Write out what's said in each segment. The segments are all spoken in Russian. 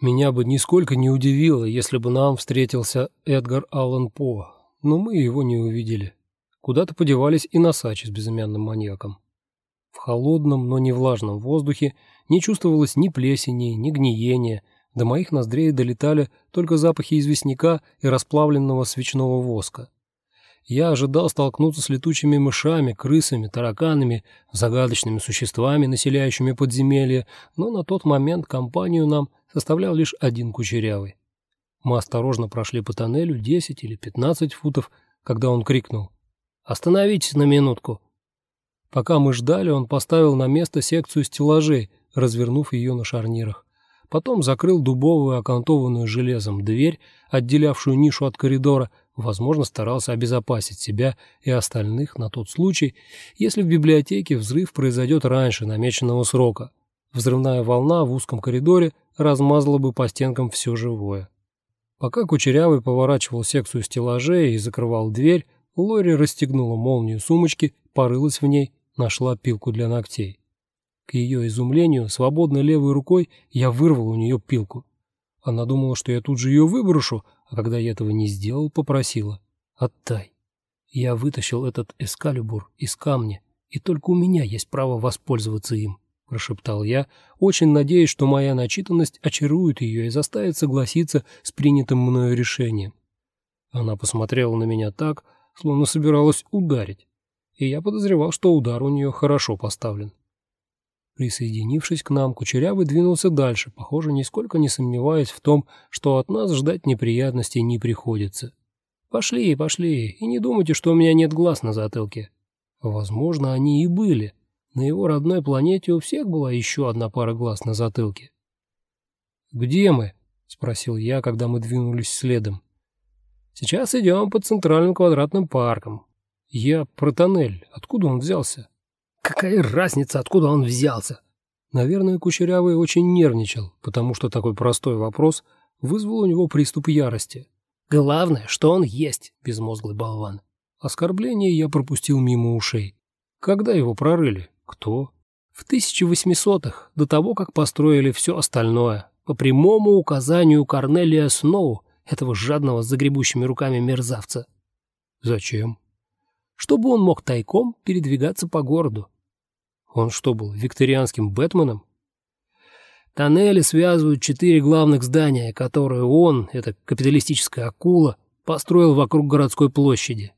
Меня бы нисколько не удивило, если бы нам встретился Эдгар Аллан По, но мы его не увидели. Куда-то подевались и носачи с безымянным маньяком. В холодном, но не влажном воздухе не чувствовалось ни плесени, ни гниения, до моих ноздрей долетали только запахи известняка и расплавленного свечного воска. Я ожидал столкнуться с летучими мышами, крысами, тараканами, загадочными существами, населяющими подземелья, но на тот момент компанию нам составлял лишь один кучерявый. Мы осторожно прошли по тоннелю 10 или 15 футов, когда он крикнул «Остановитесь на минутку!». Пока мы ждали, он поставил на место секцию стеллажей, развернув ее на шарнирах. Потом закрыл дубовую, окантованную железом дверь, отделявшую нишу от коридора, возможно, старался обезопасить себя и остальных на тот случай, если в библиотеке взрыв произойдет раньше намеченного срока. Взрывная волна в узком коридоре размазала бы по стенкам все живое. Пока Кучерявый поворачивал секцию стеллажей и закрывал дверь, Лори расстегнула молнию сумочки, порылась в ней, нашла пилку для ногтей. К ее изумлению, свободной левой рукой я вырвал у нее пилку. Она думала, что я тут же ее выброшу, а когда я этого не сделал, попросила «Отдай». Я вытащил этот эскалибур из камня, и только у меня есть право воспользоваться им прошептал я, очень надеясь, что моя начитанность очарует ее и заставит согласиться с принятым мною решением. Она посмотрела на меня так, словно собиралась ударить, и я подозревал, что удар у нее хорошо поставлен. Присоединившись к нам, Кучерявый двинулся дальше, похоже, нисколько не сомневаясь в том, что от нас ждать неприятностей не приходится. «Пошли, пошли, и не думайте, что у меня нет глаз на затылке». Возможно, они и были, на его родной планете у всех была еще одна пара глаз на затылке. «Где мы?» — спросил я, когда мы двинулись следом. «Сейчас идем по центральным квадратным паркам. Я про тоннель. Откуда он взялся?» «Какая разница, откуда он взялся?» Наверное, Кучерявый очень нервничал, потому что такой простой вопрос вызвал у него приступ ярости. «Главное, что он есть, безмозглый болван». Оскорбление я пропустил мимо ушей. Когда его прорыли? Кто? В 1800-х, до того, как построили все остальное, по прямому указанию Корнелия Сноу, этого жадного с загребущими руками мерзавца. Зачем? Чтобы он мог тайком передвигаться по городу. Он что был, викторианским Бэтменом? Тоннели связывают четыре главных здания, которые он, эта капиталистическая акула, построил вокруг городской площади.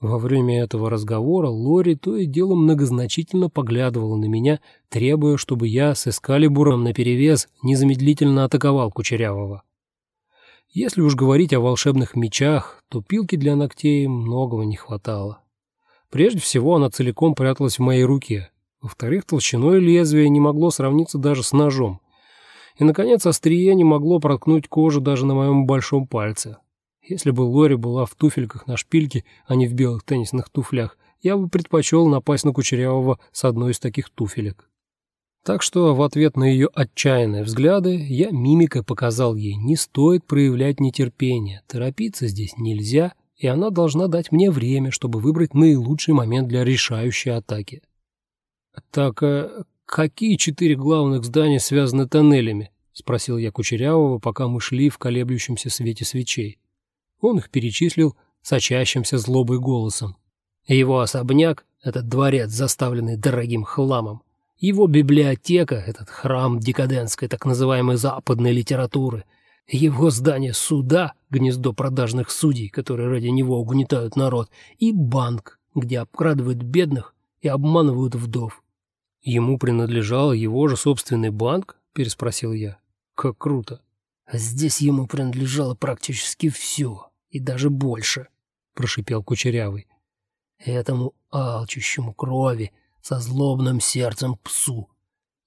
Во время этого разговора Лори то и дело многозначительно поглядывала на меня, требуя, чтобы я с эскалибуром наперевес незамедлительно атаковал Кучерявого. Если уж говорить о волшебных мечах, то пилки для ногтей многого не хватало. Прежде всего, она целиком пряталась в моей руке. Во-вторых, толщиной лезвия не могло сравниться даже с ножом. И, наконец, острие не могло проткнуть кожу даже на моем большом пальце. Если бы Лори была в туфельках на шпильке, а не в белых теннисных туфлях, я бы предпочел напасть на Кучерявого с одной из таких туфелек. Так что в ответ на ее отчаянные взгляды я мимикой показал ей, не стоит проявлять нетерпение, торопиться здесь нельзя, и она должна дать мне время, чтобы выбрать наилучший момент для решающей атаки. «Так, а какие четыре главных здания связаны тоннелями?» — спросил я Кучерявого, пока мы шли в колеблющемся свете свечей. Он их перечислил сочащимся злобой голосом. Его особняк — этот дворец, заставленный дорогим хламом. Его библиотека — этот храм декадентской так называемой западной литературы. Его здание суда — гнездо продажных судей, которые ради него угнетают народ. И банк, где обкрадывают бедных и обманывают вдов. «Ему принадлежал его же собственный банк?» — переспросил я. «Как круто!» «А здесь ему принадлежало практически все», и даже больше», — прошипел Кучерявый. «Этому алчущему крови со злобным сердцем псу.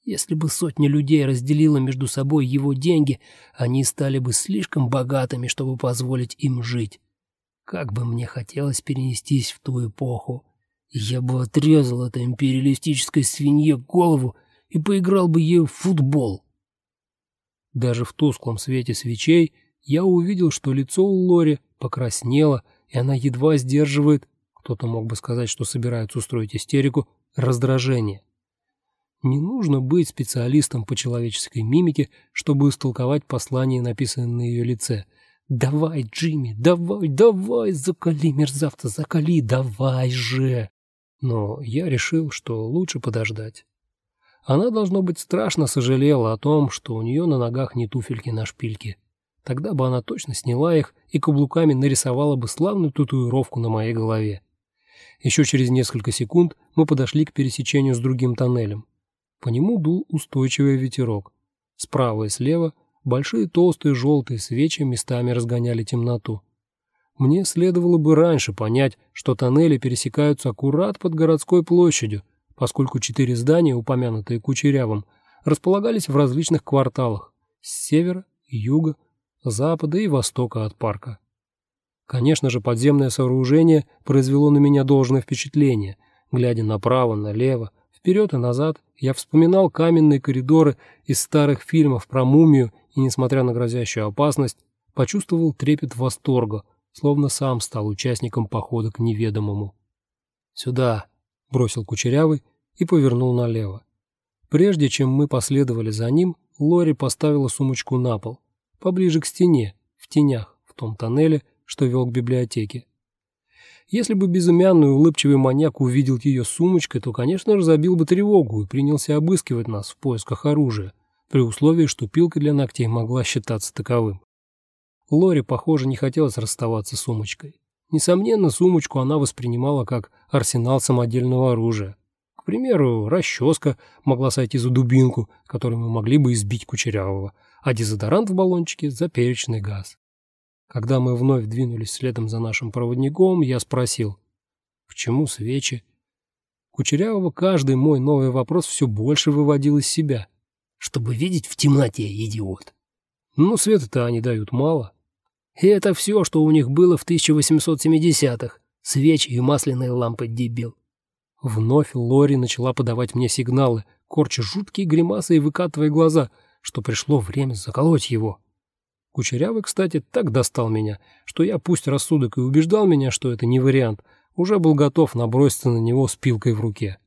Если бы сотня людей разделила между собой его деньги, они стали бы слишком богатыми, чтобы позволить им жить. Как бы мне хотелось перенестись в ту эпоху. Я бы отрезал этой империалистической свинье голову и поиграл бы ею в футбол». Даже в тусклом свете свечей я увидел, что лицо у Лори покраснело, и она едва сдерживает, кто-то мог бы сказать, что собирается устроить истерику, раздражение. Не нужно быть специалистом по человеческой мимике, чтобы истолковать послание, написанное на ее лице. «Давай, Джимми, давай, давай, закали, мерзавца, закали, давай же!» Но я решил, что лучше подождать. Она, должно быть, страшно сожалела о том, что у нее на ногах не туфельки на шпильке. Тогда бы она точно сняла их и каблуками нарисовала бы славную татуировку на моей голове. Еще через несколько секунд мы подошли к пересечению с другим тоннелем. По нему дул устойчивый ветерок. Справа и слева большие толстые желтые свечи местами разгоняли темноту. Мне следовало бы раньше понять, что тоннели пересекаются аккурат под городской площадью, поскольку четыре здания, упомянутые Кучерявым, располагались в различных кварталах с севера, юга, запада и востока от парка. Конечно же, подземное сооружение произвело на меня должное впечатление. Глядя направо, налево, вперед и назад, я вспоминал каменные коридоры из старых фильмов про мумию и, несмотря на грозящую опасность, почувствовал трепет восторга, словно сам стал участником похода к неведомому. «Сюда!» — бросил Кучерявый и повернул налево. Прежде чем мы последовали за ним, Лори поставила сумочку на пол, поближе к стене, в тенях, в том тоннеле, что вел к библиотеке. Если бы безымянный улыбчивый маньяк увидел ее сумочкой, то, конечно, разобил бы тревогу и принялся обыскивать нас в поисках оружия, при условии, что пилка для ногтей могла считаться таковым. Лори, похоже, не хотелось расставаться с сумочкой. Несомненно, сумочку она воспринимала как арсенал самодельного оружия. К примеру, расческа могла сойти за дубинку, которой мы могли бы избить Кучерявого, а дезодорант в баллончике – за перечный газ. Когда мы вновь двинулись следом за нашим проводником, я спросил, почему свечи? Кучерявого каждый мой новый вопрос все больше выводил из себя. Чтобы видеть в темноте, идиот. Ну, света-то они дают мало. И это все, что у них было в 1870-х. Свечи и масляные лампы, дебил. Вновь Лори начала подавать мне сигналы, корча жуткие гримасы и выкатывая глаза, что пришло время заколоть его. Кучерявый, кстати, так достал меня, что я, пусть рассудок и убеждал меня, что это не вариант, уже был готов наброситься на него с пилкой в руке.